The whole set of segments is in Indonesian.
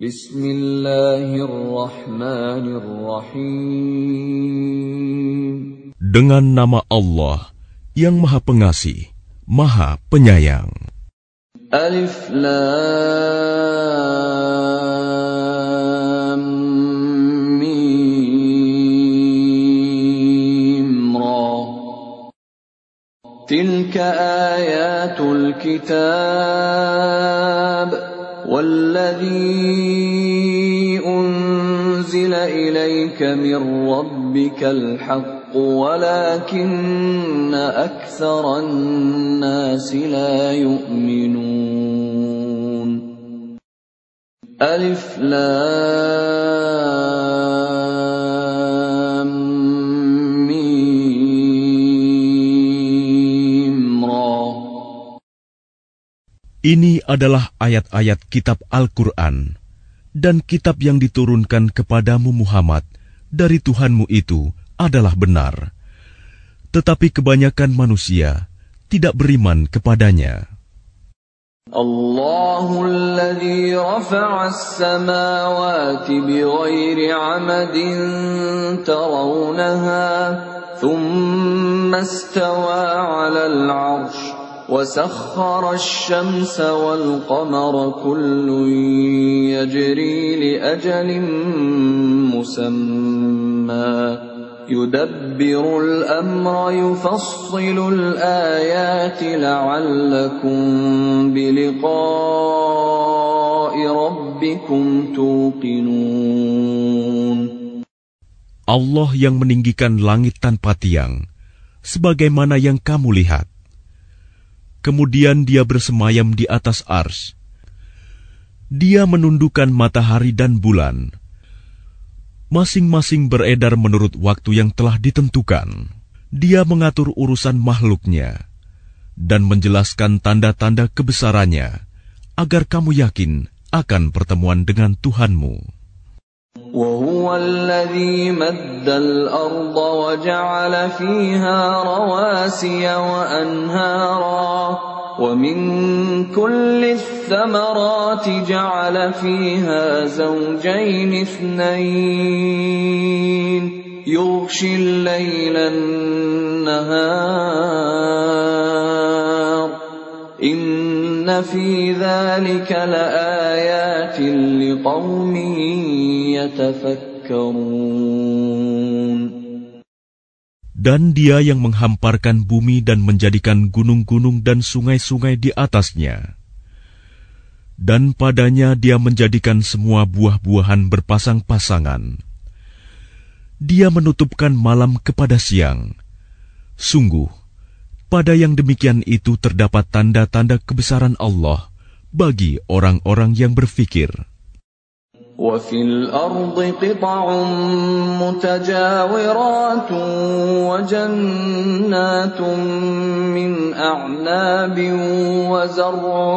Bismillahirrahmanirrahim. Dengan nama Allah yang Maha Pengasih, Maha Penyayang. Alif Lam Mim Ra Tilka ayatul kitab والذي أنزل إليك من ربك الحق ولكن أكثر الناس لا يؤمنون. ألف لام Ini adalah ayat-ayat kitab Al-Quran dan kitab yang diturunkan kepadamu Muhammad dari Tuhanmu itu adalah benar. Tetapi kebanyakan manusia tidak beriman kepadanya. وسخر الشمس والقمر كل يجري لأجل مسمى يدبر الأمر يفصل الآيات لعلكم بلقاء ربكم توقنون Allah yang meninggikan langit tanpa tiang, sebagaimana yang kamu lihat. Kemudian dia bersemayam di atas ars. Dia menundukkan matahari dan bulan. Masing-masing beredar menurut waktu yang telah ditentukan. Dia mengatur urusan makhluknya dan menjelaskan tanda-tanda kebesarannya agar kamu yakin akan pertemuan dengan Tuhanmu. وهو الذي مد الأرض وجعل فيها رواسي وأنهارا ومن كل الثمرات جعل فيها زوجين اثنين. يغشي الليل النهار. Dan dia yang menghamparkan bumi dan menjadikan gunung-gunung dan sungai-sungai di atasnya. Dan padanya dia menjadikan semua buah-buahan berpasang-pasangan. Dia menutupkan malam kepada siang. Sungguh, pada yang demikian itu terdapat tanda-tanda kebesaran Allah bagi orang-orang yang berfikir. وفي الأرض قطع متجاورات وجنات من أعناب وزرع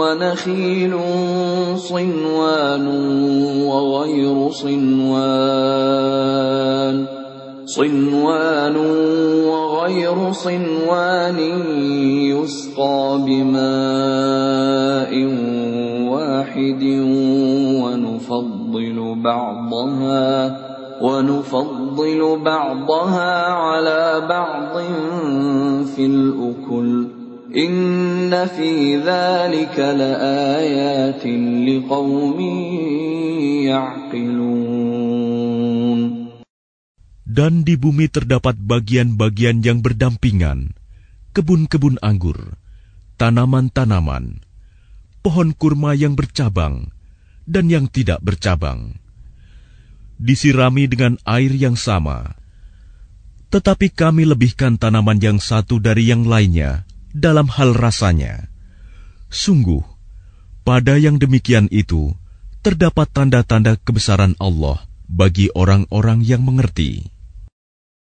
ونخيل صنوان وغير صنوان صنوان وغير صنوان يسقى بماء واحد ونفضل بعضها ونفضل بعضها على بعض في الأكل. إن في ذلك لآيات لقوم يعقلون. Dan di bumi terdapat bagian-bagian yang berdampingan, kebun-kebun anggur, tanaman-tanaman, pohon kurma yang bercabang dan yang tidak bercabang. Disirami dengan air yang sama. Tetapi kami lebihkan tanaman yang satu dari yang lainnya dalam hal rasanya. Sungguh, pada yang demikian itu, terdapat tanda-tanda kebesaran Allah bagi orang-orang yang mengerti.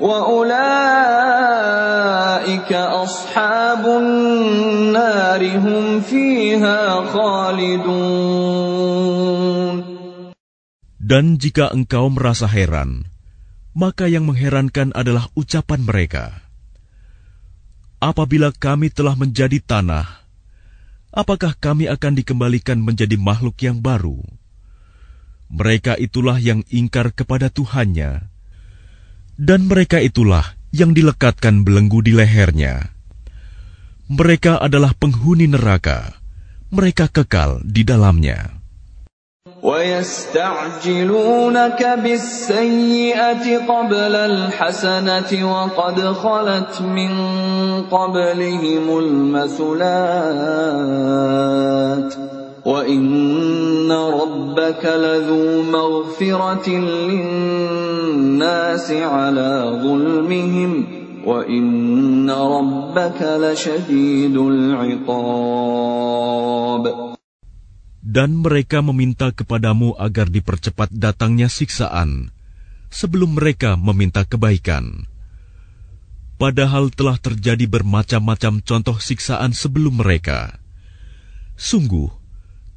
وأولئك أصحاب النار هم فيها خالدون Dan jika engkau merasa heran, maka yang mengherankan adalah ucapan mereka. Apabila kami telah menjadi tanah, apakah kami akan dikembalikan menjadi makhluk yang baru? Mereka itulah yang ingkar kepada Tuhannya, dan mereka itulah yang dilekatkan belenggu di lehernya. Mereka adalah penghuni neraka, mereka kekal di dalamnya. ويستعجلونك بالسيئة قبل الحسنة وقد خلت من قبلهم المثلات وإن ربك لذو مغفرة للناس على ظلمهم وإن ربك لشديد العقاب Dan mereka meminta kepadamu agar dipercepat datangnya siksaan, sebelum mereka meminta kebaikan. Padahal telah terjadi bermacam-macam contoh siksaan sebelum mereka. Sungguh,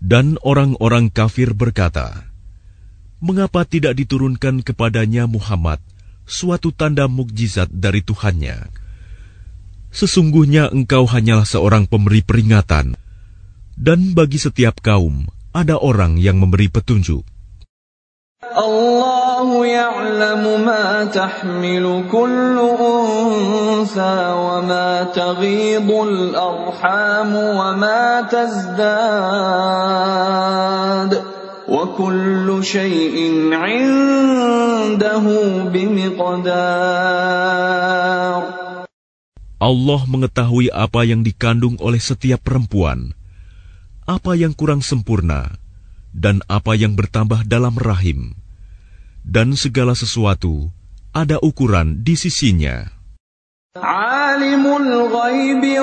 Dan orang-orang kafir berkata, Mengapa tidak diturunkan kepadanya Muhammad suatu tanda mukjizat dari Tuhannya? Sesungguhnya engkau hanyalah seorang pemberi peringatan, dan bagi setiap kaum ada orang yang memberi petunjuk. Wallahu يعلم ما تحمل كل أنثى وما تغيض الأرحام وما تزداد وكل شيء عنده بمقدار Allah mengetahui apa yang dikandung oleh setiap perempuan apa yang kurang sempurna dan apa yang bertambah dalam rahim dan segala sesuatu ada ukuran di sisinya. Alimul ghaibi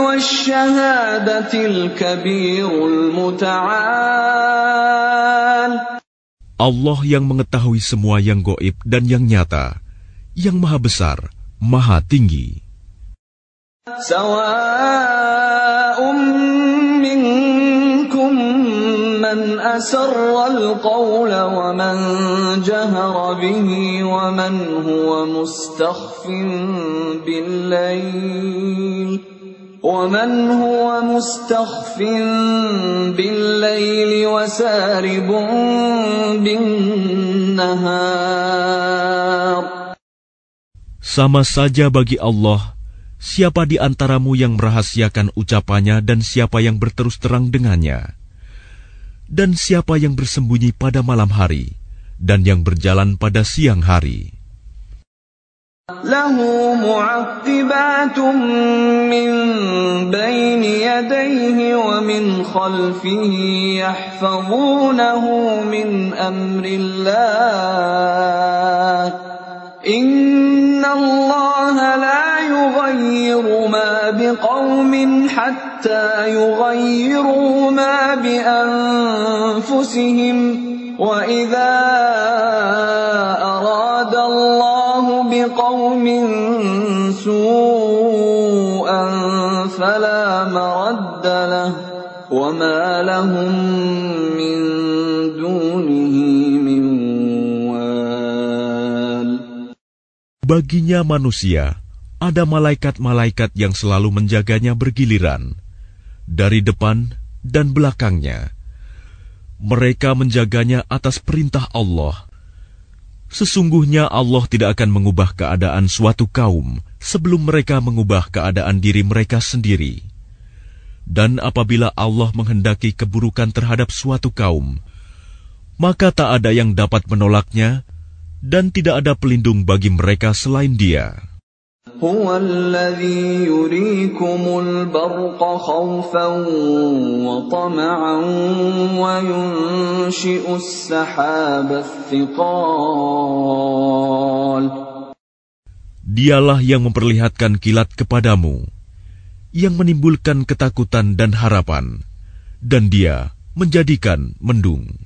kabirul muta'al. Allah yang mengetahui semua yang goib dan yang nyata, yang maha besar, maha tinggi. Sawa'um minkum من أسر القول ومن جهر به ومن هو مستخف بالليل ومن هو مستخف بالليل وسارب بالنهار Sama saja bagi Allah, siapa di antaramu yang merahasiakan ucapannya dan siapa yang berterus terang dengannya, dan siapa yang bersembunyi pada malam hari dan yang berjalan pada siang hari. Min baini. Inna Allah يغير ما بقوم حتى يغيروا ما بانفسهم واذا اراد الله بقوم سوءا فلا مرد له وما لهم من دونه من وال Baginya manusia, ada malaikat-malaikat yang selalu menjaganya bergiliran, dari depan dan belakangnya. Mereka menjaganya atas perintah Allah. Sesungguhnya Allah tidak akan mengubah keadaan suatu kaum sebelum mereka mengubah keadaan diri mereka sendiri. Dan apabila Allah menghendaki keburukan terhadap suatu kaum, maka tak ada yang dapat menolaknya, dan tidak ada pelindung bagi mereka selain Dia. هو الذي يريكم البرق خوفا وطمعا وينشئ السحاب الثقال Dialah yang memperlihatkan kilat kepadamu, yang menimbulkan ketakutan dan harapan, dan dia menjadikan mendung.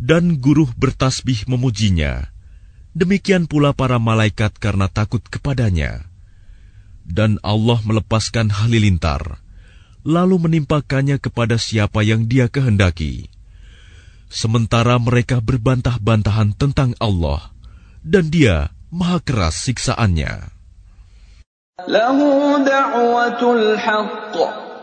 dan guru bertasbih memujinya. Demikian pula para malaikat karena takut kepadanya. Dan Allah melepaskan halilintar, lalu menimpakannya kepada siapa yang dia kehendaki. Sementara mereka berbantah-bantahan tentang Allah, dan dia maha keras siksaannya. Lahu da'watul haqq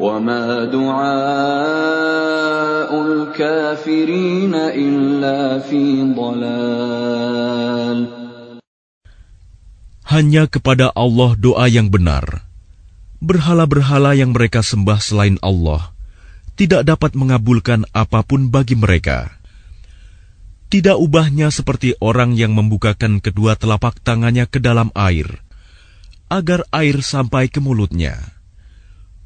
وما دعاء الكافرين إلا في ضلال Hanya kepada Allah doa yang benar. Berhala-berhala yang mereka sembah selain Allah tidak dapat mengabulkan apapun bagi mereka. Tidak ubahnya seperti orang yang membukakan kedua telapak tangannya ke dalam air, agar air sampai ke mulutnya.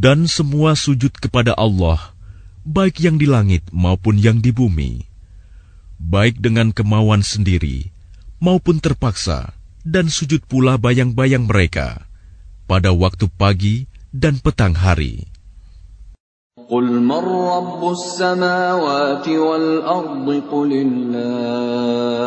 Dan semua sujud kepada Allah, baik yang di langit maupun yang di bumi, baik dengan kemauan sendiri maupun terpaksa dan sujud pula bayang-bayang mereka pada waktu pagi dan petang hari. قل من رب السماوات والأرض قل الله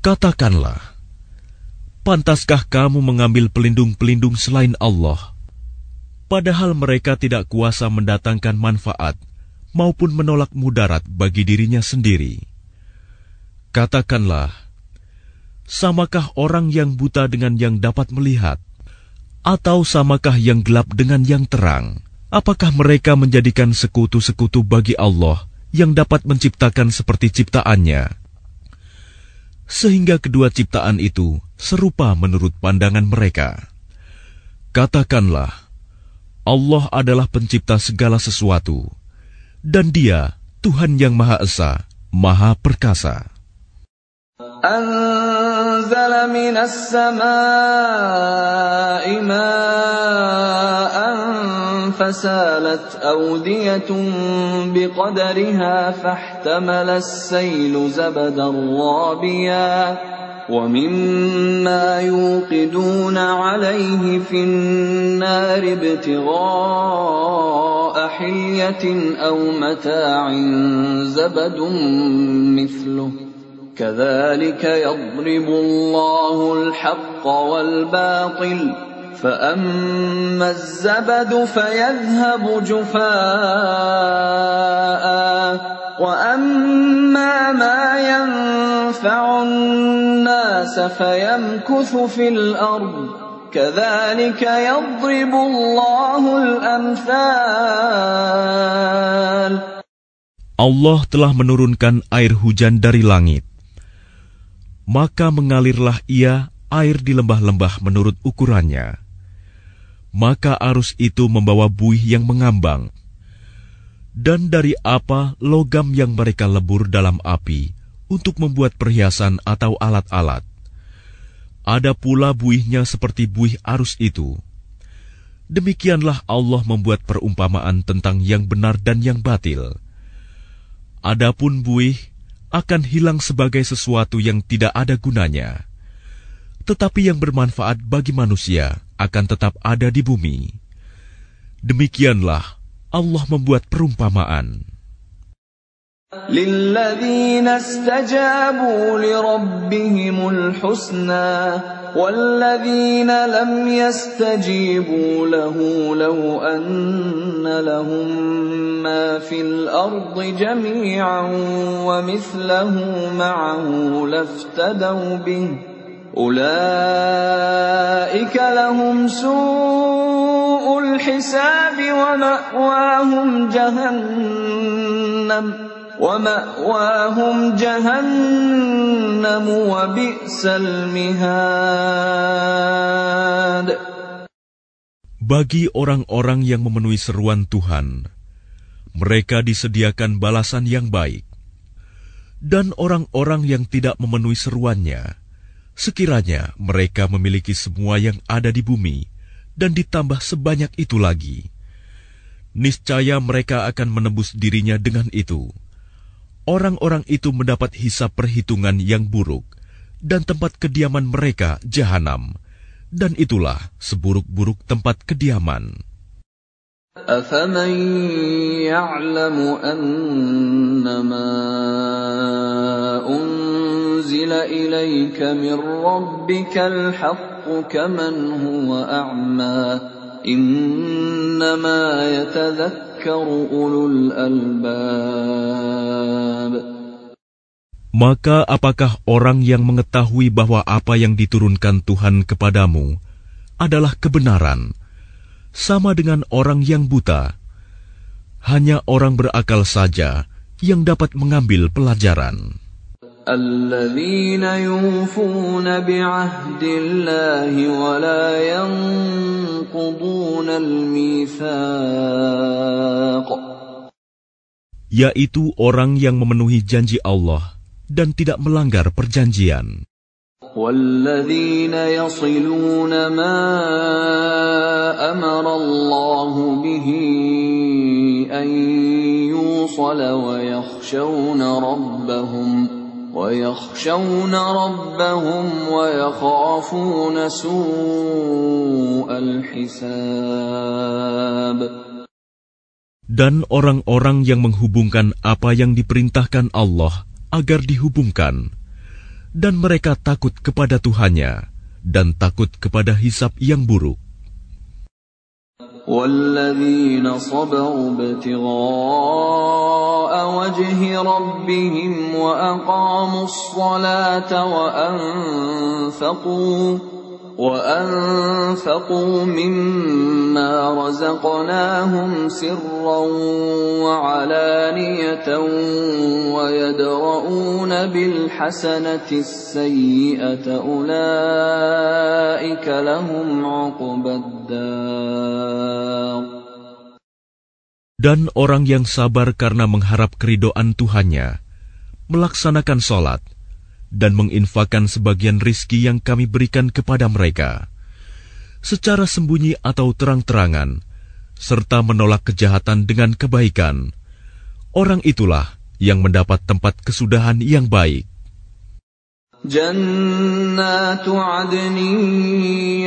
Katakanlah, pantaskah kamu mengambil pelindung-pelindung selain Allah? Padahal mereka tidak kuasa mendatangkan manfaat maupun menolak mudarat bagi dirinya sendiri. Katakanlah, samakah orang yang buta dengan yang dapat melihat? Atau samakah yang gelap dengan yang terang? Apakah mereka menjadikan sekutu-sekutu bagi Allah yang dapat menciptakan seperti ciptaannya? Sehingga kedua ciptaan itu serupa menurut pandangan mereka. Katakanlah, Allah adalah pencipta segala sesuatu, dan Dia Tuhan yang Maha Esa, Maha Perkasa. أنزل من السماء ماء فسالت أودية بقدرها فاحتمل السيل زبدا رابيا ومما يوقدون عليه في النار ابتغاء حلية أو متاع زبد مثله. كذلك يضرب الله الحق والباطل فأما الزبد فيذهب جفاء وأما ما ينفع الناس فيمكث في الأرض كذلك يضرب الله الأمثال Allah telah menurunkan air hujan dari langit. Maka mengalirlah ia air di lembah-lembah menurut ukurannya maka arus itu membawa buih yang mengambang. Dan dari apa logam yang mereka lebur dalam api untuk membuat perhiasan atau alat-alat. Ada pula buihnya seperti buih arus itu. Demikianlah Allah membuat perumpamaan tentang yang benar dan yang batil. Adapun buih akan hilang sebagai sesuatu yang tidak ada gunanya tetapi yang bermanfaat bagi manusia akan tetap ada di bumi. Demikianlah Allah membuat perumpamaan. للذين استجابوا لربهم الحسنى والذين لم يستجيبوا له لو أن لهم ما في الأرض جميعا ومثله معه لافتدوا به أولئك لهم سوء الحساب جهنم جهنم Bagi orang-orang yang memenuhi seruan Tuhan mereka disediakan balasan yang baik. Dan orang-orang yang tidak memenuhi seruannya Sekiranya mereka memiliki semua yang ada di bumi dan ditambah sebanyak itu lagi, niscaya mereka akan menembus dirinya dengan itu. Orang-orang itu mendapat hisap perhitungan yang buruk dan tempat kediaman mereka jahanam, dan itulah seburuk-buruk tempat kediaman. أفمن يعلم أنما أُنزِلَ إِلَيْكَ مِنْ رَبِّكَ الْحَقُّ كَمَنْ هُوَ أَعْمَى إِنَّمَا يَتَذَكَّرُ أُولُو الْأَلْبَابِ Maka apakah orang yang mengetahui bahwa apa yang diturunkan Tuhan kepadamu adalah kebenaran sama dengan orang yang buta hanya orang berakal saja yang dapat mengambil pelajaran. الذين يوفون بعهد الله ولا ينقضون الميثاق yaitu orang yang memenuhi janji Allah dan tidak melanggar perjanjian. والذين يصلون ما أمر الله به أن يوصل ويخشون ربهم ويخشون ربهم ويخافون سوء الحساب Dan orang-orang yang menghubungkan apa yang diperintahkan Allah agar dihubungkan, dan mereka takut kepada Tuhannya dan takut kepada hisap yang buruk. والذين صبروا ابتغاء وجه ربهم وأقاموا الصلاة وأنفقوا وأنفقوا مما رزقناهم سرا وعلانية ويدرؤون بالحسنة السيئة أولئك لهم عقبى الدار Dan orang yang sabar karena mengharap keridoan Tuhannya, melaksanakan sholat, dan menginfakkan sebagian rizki yang kami berikan kepada mereka, secara sembunyi atau terang-terangan, serta menolak kejahatan dengan kebaikan, orang itulah yang mendapat tempat kesudahan yang baik. جنات عدن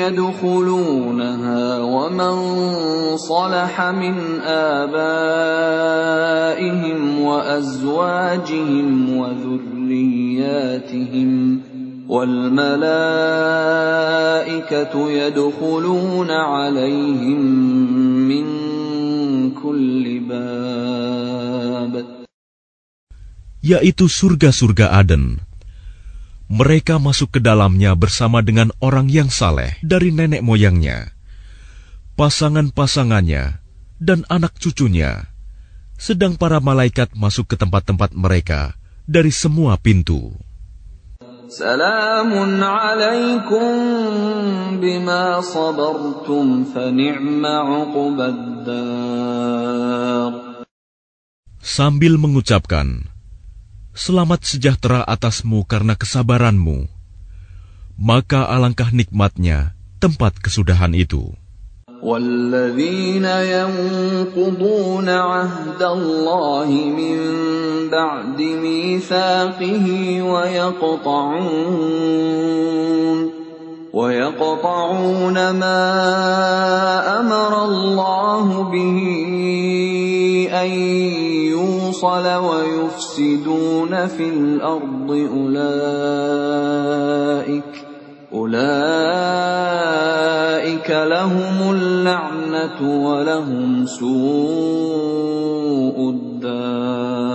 يدخلونها ومن صلح من آبائهم وأزواجهم وذرياتهم والملائكة يدخلون عليهم من كل باب yaitu surga-surga Aden. Mereka masuk ke dalamnya bersama dengan orang yang saleh dari nenek moyangnya, pasangan-pasangannya, dan anak cucunya, sedang para malaikat masuk ke tempat-tempat mereka dari semua pintu. Sambil mengucapkan, Selamat sejahtera atasmu karena kesabaranmu, maka alangkah nikmatnya tempat kesudahan itu. والذين ينقضون عهد الله من بعد ميثاقه ويقطعون ويقطعون ما أمر الله به أن يوصل ويفسدون في الأرض أولئك أولئك لهم اللعنة ولهم سوء الدار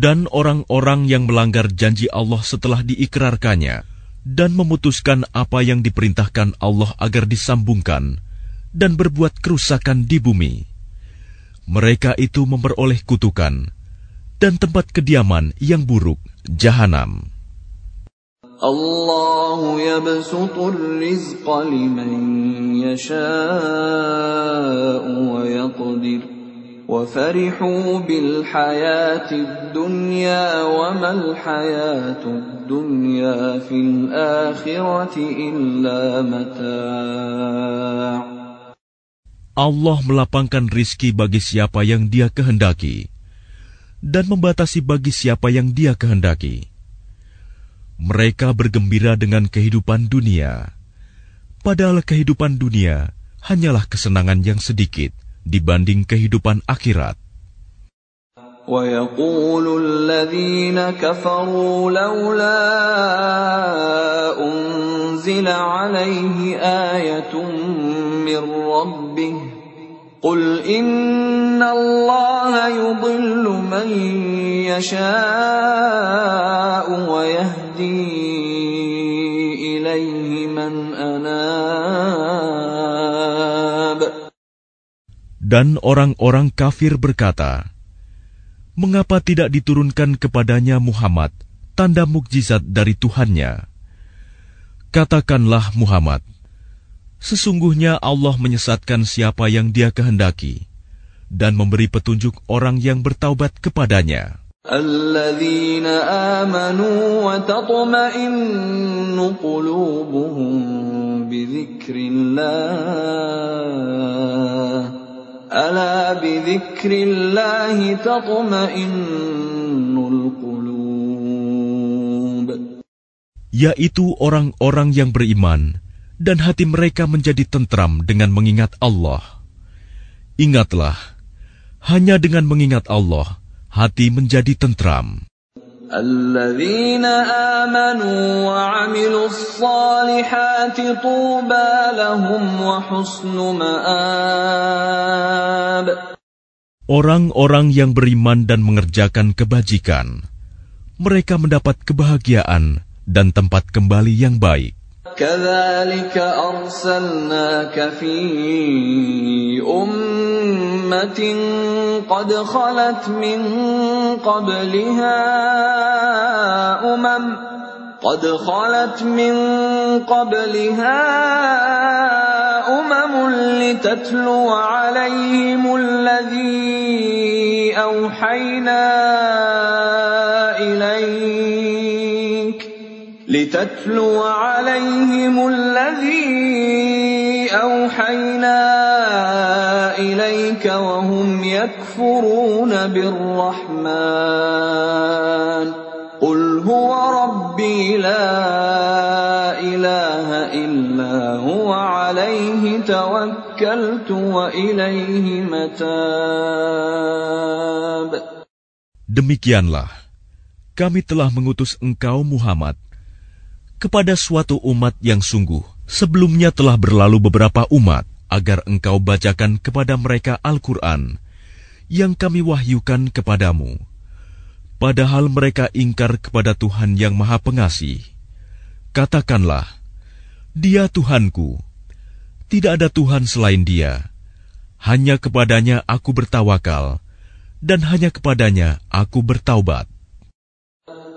Dan orang-orang yang melanggar janji Allah setelah diikrarkannya dan memutuskan apa yang diperintahkan Allah agar disambungkan dan berbuat kerusakan di bumi. Mereka itu memperoleh kutukan dan tempat kediaman yang buruk, jahanam. الله يبسط الرزق لمن يشاء ويقدر وفرحوا بالحياة الدنيا وما الحياة الدنيا في الآخرة إلا متاع Allah melapangkan rizki bagi siapa yang dia kehendaki dan membatasi bagi siapa yang dia kehendaki. Mereka bergembira dengan kehidupan dunia, padahal kehidupan dunia hanyalah kesenangan yang sedikit dibanding kehidupan akhirat. ويقول الذين كفروا لولا أنزل عليه آية من ربه dan orang-orang kafir berkata, Mengapa tidak diturunkan kepadanya Muhammad tanda mukjizat dari Tuhannya? Katakanlah Muhammad, sesungguhnya Allah menyesatkan siapa yang dia kehendaki dan memberi petunjuk orang yang bertaubat kepadanya. الذين آمنوا وتطمئن قلوبهم بذكر الله ألا بذكر الله تطمئن القلوب Yaitu orang-orang yang beriman dan hati mereka menjadi tentram dengan mengingat Allah. Ingatlah, hanya dengan mengingat Allah, hati menjadi tentram. الذين آمنوا وعملوا الصالحات طوبى لهم وحسن مآب Orang-orang yang beriman dan mengerjakan kebajikan, mereka mendapat kebahagiaan dan tempat kembali yang baik. كذلك أرسلناك في أمة قد خلت من قبلها أمم قد خلت من قبلها أمم لتتلو عليهم الذي أوحينا لتتلو عليهم الذي أوحينا إليك وهم يكفرون بالرحمن قل هو ربي لا إله إلا هو عليه توكلت وإليه متاب Demikianlah, kami telah mengutus engkau Muhammad kepada suatu umat yang sungguh. Sebelumnya telah berlalu beberapa umat agar engkau bacakan kepada mereka Al-Quran yang kami wahyukan kepadamu. Padahal mereka ingkar kepada Tuhan yang Maha Pengasih. Katakanlah, Dia Tuhanku, tidak ada Tuhan selain Dia. Hanya kepadanya aku bertawakal, dan hanya kepadanya aku bertaubat.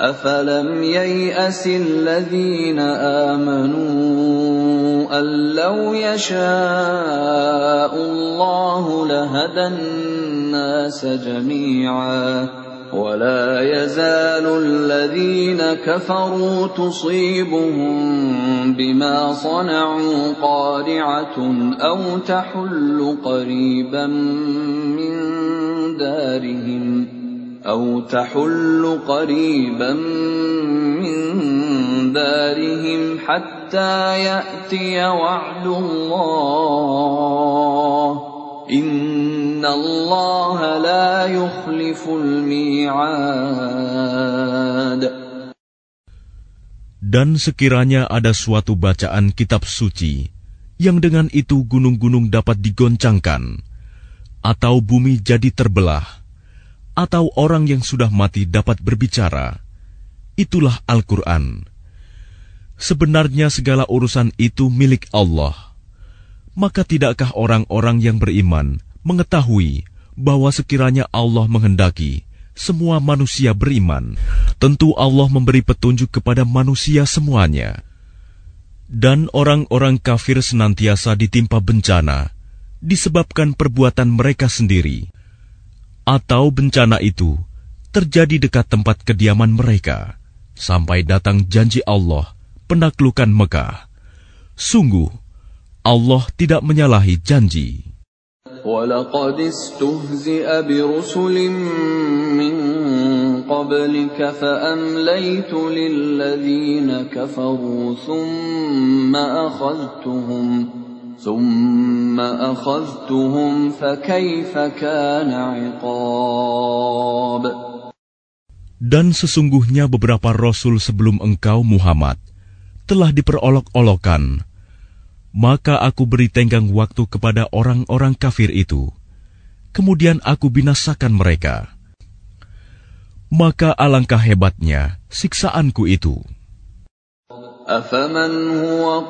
أفلم ييأس الذين آمنوا أن لو يشاء الله لهدى الناس جميعا ولا يزال الذين كفروا تصيبهم بما صنعوا قارعة أو تحل قريبا من دارهم أو تحل قريبا من دارهم حتى يأتي وعد الله إن الله لا يخلف الميعاد Dan sekiranya ada suatu bacaan kitab suci yang dengan itu gunung-gunung dapat digoncangkan, atau bumi jadi terbelah, atau orang yang sudah mati dapat berbicara, itulah Al-Quran. Sebenarnya segala urusan itu milik Allah. Maka tidakkah orang-orang yang beriman mengetahui bahwa sekiranya Allah menghendaki semua manusia beriman, tentu Allah memberi petunjuk kepada manusia semuanya. Dan orang-orang kafir senantiasa ditimpa bencana disebabkan perbuatan mereka sendiri, atau bencana itu terjadi dekat tempat kediaman mereka, sampai datang janji Allah penaklukan Mekah. Sungguh, Allah tidak menyalahi janji. ولقد استهزئ برسل من قبلك فأمليت للذين كفروا ثم أخذتهم ثم أخذتهم فكيف كان عقاب Dan sesungguhnya beberapa rasul sebelum engkau Muhammad telah diperolok-olokan maka aku beri tenggang waktu kepada orang-orang kafir itu. Kemudian aku binasakan mereka. Maka alangkah hebatnya siksaanku itu. أفمن هو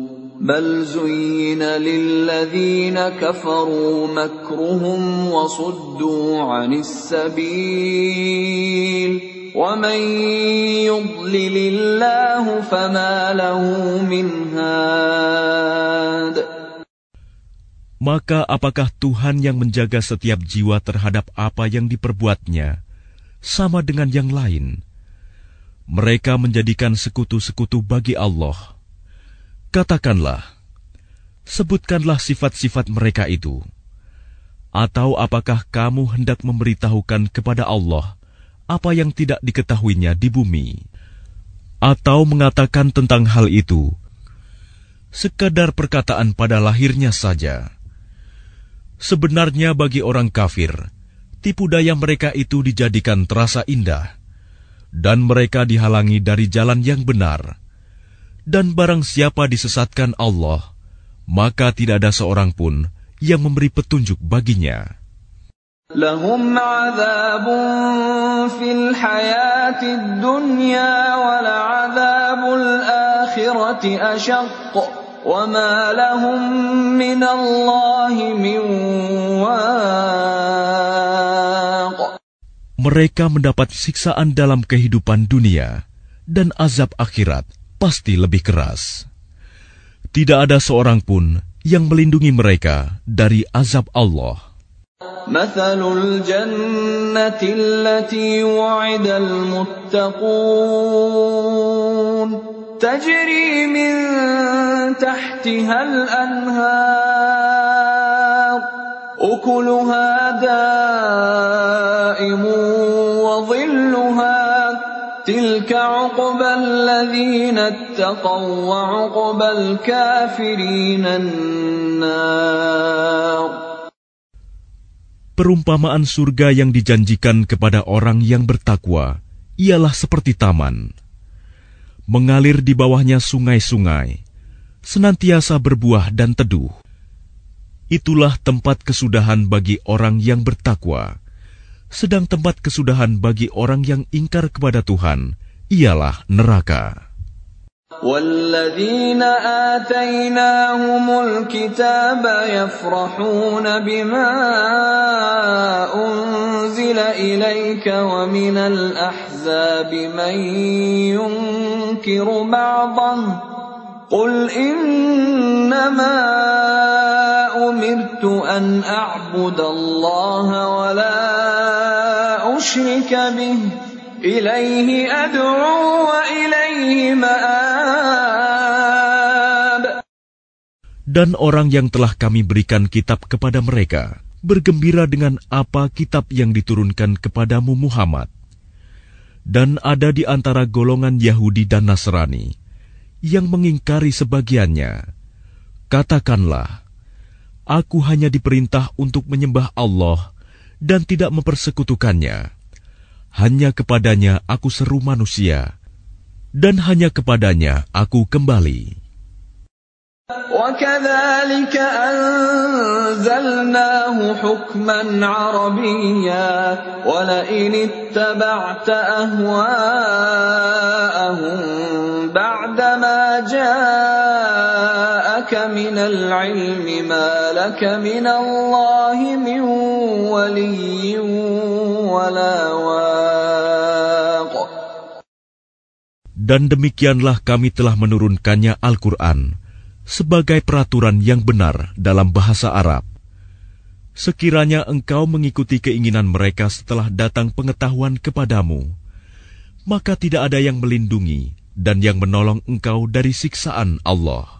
بل زين للذين كفروا مكرهم وصدوا عن السبيل ومن يضلل الله فما له من هاد Maka apakah Tuhan yang menjaga setiap jiwa terhadap apa yang diperbuatnya sama dengan yang lain? Mereka menjadikan sekutu-sekutu bagi Allah. Katakanlah, sebutkanlah sifat-sifat mereka itu. Atau apakah kamu hendak memberitahukan kepada Allah apa yang tidak diketahuinya di bumi? Atau mengatakan tentang hal itu, sekadar perkataan pada lahirnya saja. Sebenarnya bagi orang kafir, tipu daya mereka itu dijadikan terasa indah, dan mereka dihalangi dari jalan yang benar. Dan barang siapa disesatkan Allah, maka tidak ada seorang pun yang memberi petunjuk baginya. Lahum fil dunya wa min Mereka mendapat siksaan dalam kehidupan dunia dan azab akhirat pasti lebih keras. Tidak ada seorang pun yang melindungi mereka dari azab Allah. مثل الجنة التي وعد المتقون تجري من تحتها الأنهار أكلها دائم وظلها تلك عقبى الذين اتقوا وعقبى الكافرين النار Perumpamaan surga yang dijanjikan kepada orang yang bertakwa ialah seperti taman. Mengalir di bawahnya sungai-sungai, senantiasa berbuah dan teduh. Itulah tempat kesudahan bagi orang yang bertakwa. Sedang tempat kesudahan bagi orang yang ingkar kepada Tuhan ialah neraka. والذين آتيناهم الكتاب يفرحون بما أنزل إليك ومن الأحزاب من ينكر بعضه قل إنما dan orang yang telah kami berikan kitab kepada mereka bergembira dengan apa kitab yang diturunkan kepadamu Muhammad. Dan ada di antara golongan Yahudi dan Nasrani yang mengingkari sebagiannya. Katakanlah, aku hanya diperintah untuk menyembah Allah dan tidak mempersekutukannya. Hanya kepadanya aku seru manusia, dan hanya kepadanya aku kembali. وكذلك أنزلناه حكما عربيا ولئن اتبعت أهواءهم بعدما جاءك من العلم ما لك من الله من ولي ولا واق Dan demikianlah kami telah menurunkannya Al-Quran sebagai peraturan yang benar dalam bahasa Arab. Sekiranya engkau mengikuti keinginan mereka setelah datang pengetahuan kepadamu, maka tidak ada yang melindungi dan yang menolong engkau dari siksaan Allah.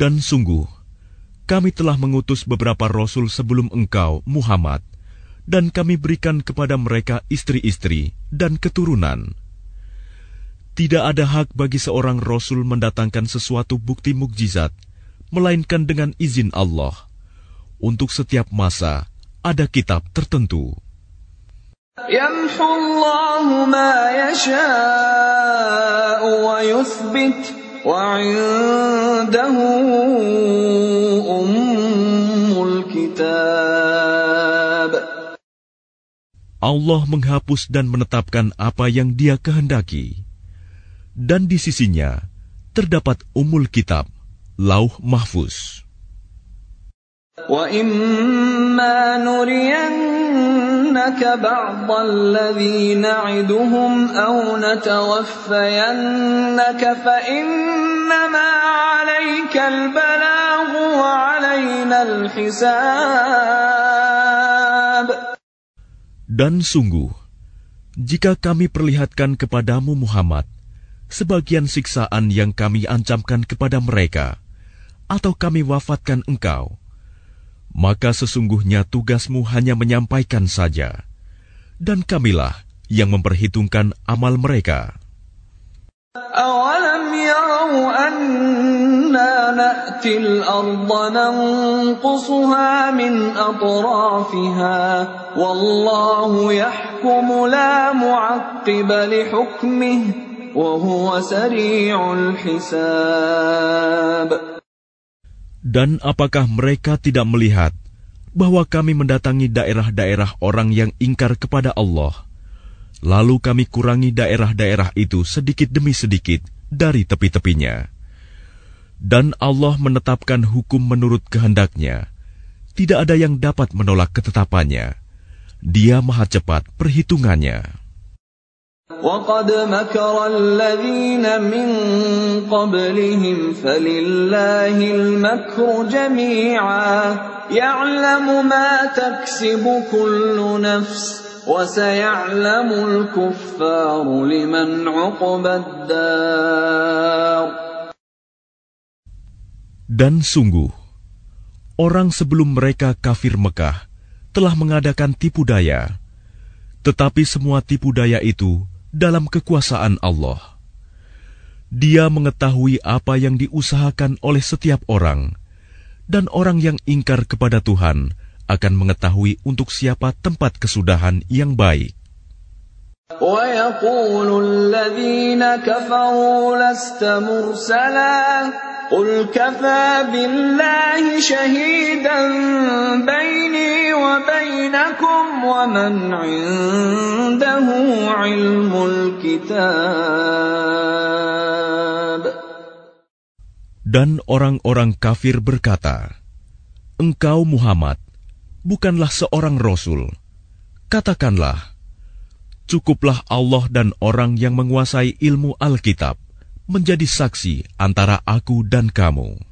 Dan sungguh, kami telah mengutus beberapa rasul sebelum engkau, Muhammad, dan kami berikan kepada mereka istri-istri dan keturunan. Tidak ada hak bagi seorang rasul mendatangkan sesuatu bukti mukjizat, melainkan dengan izin Allah. Untuk setiap masa ada kitab tertentu. Ma yasha'u wa yuthbit. وعنده أم الكتاب Allah menghapus dan menetapkan apa yang Dia kehendaki. Dan di sisinya terdapat umul kitab, lauh mahfuz. وإما نرينك بعض الذي نعدهم أو نتوفينك فإنما عليك البلاغ وعلينا الحساب Dan sungguh, jika kami perlihatkan kepadamu Muhammad sebagian siksaan yang kami ancamkan kepada mereka, atau kami wafatkan engkau, maka sesungguhnya tugasmu hanya menyampaikan saja, dan kamilah yang memperhitungkan amal mereka. أَوَلَمْ يَرَوْا أَنَّا نَأْتِي الْأَرْضَ نَنقُصُهَا مِنْ أَطْرَافِهَا وَاللَّهُ يَحْكُمُ لَا مُعَقِّبَ لِحُكْمِهِ وَهُوَ سَرِيعُ الْحِسَابِ dan apakah mereka tidak melihat bahwa kami mendatangi daerah-daerah orang yang ingkar kepada Allah, lalu kami kurangi daerah-daerah itu sedikit demi sedikit dari tepi-tepinya. Dan Allah menetapkan hukum menurut kehendaknya. Tidak ada yang dapat menolak ketetapannya. Dia maha cepat perhitungannya. وَقَدْ مَكَرَ الَّذِينَ مِن قَبْلِهِمْ فَلِلَّهِ الْمَكْرُ جَمِيعًا يَعْلَمُ مَا تَكْسِبُ كُلُّ نَفْسٍ وَسَيَعْلَمُ الْكُفَّارُ لِمَنْ عُقْبَى الدَّارِ Dan sungguh, orang sebelum mereka kafir Mekah telah mengadakan tipu daya, tetapi semua tipu daya itu dalam kekuasaan Allah. Dia mengetahui apa yang diusahakan oleh setiap orang, dan orang yang ingkar kepada Tuhan akan mengetahui untuk siapa tempat kesudahan yang baik. وَيَقُولُ الَّذِينَ كَفَرُوا لَسْتَ مُرْسَلًا قُلْ كَفَى بِاللَّهِ شَهِيدًا بَيْنِي وَبَيْنَكُمْ وَمَنْ عِندَهُ عِلْمُ الْكِتَابِ Dan orang-orang kafir berkata, Engkau Muhammad bukanlah seorang rasul. Katakanlah, cukuplah Allah dan orang yang menguasai ilmu Alkitab menjadi saksi antara aku dan kamu.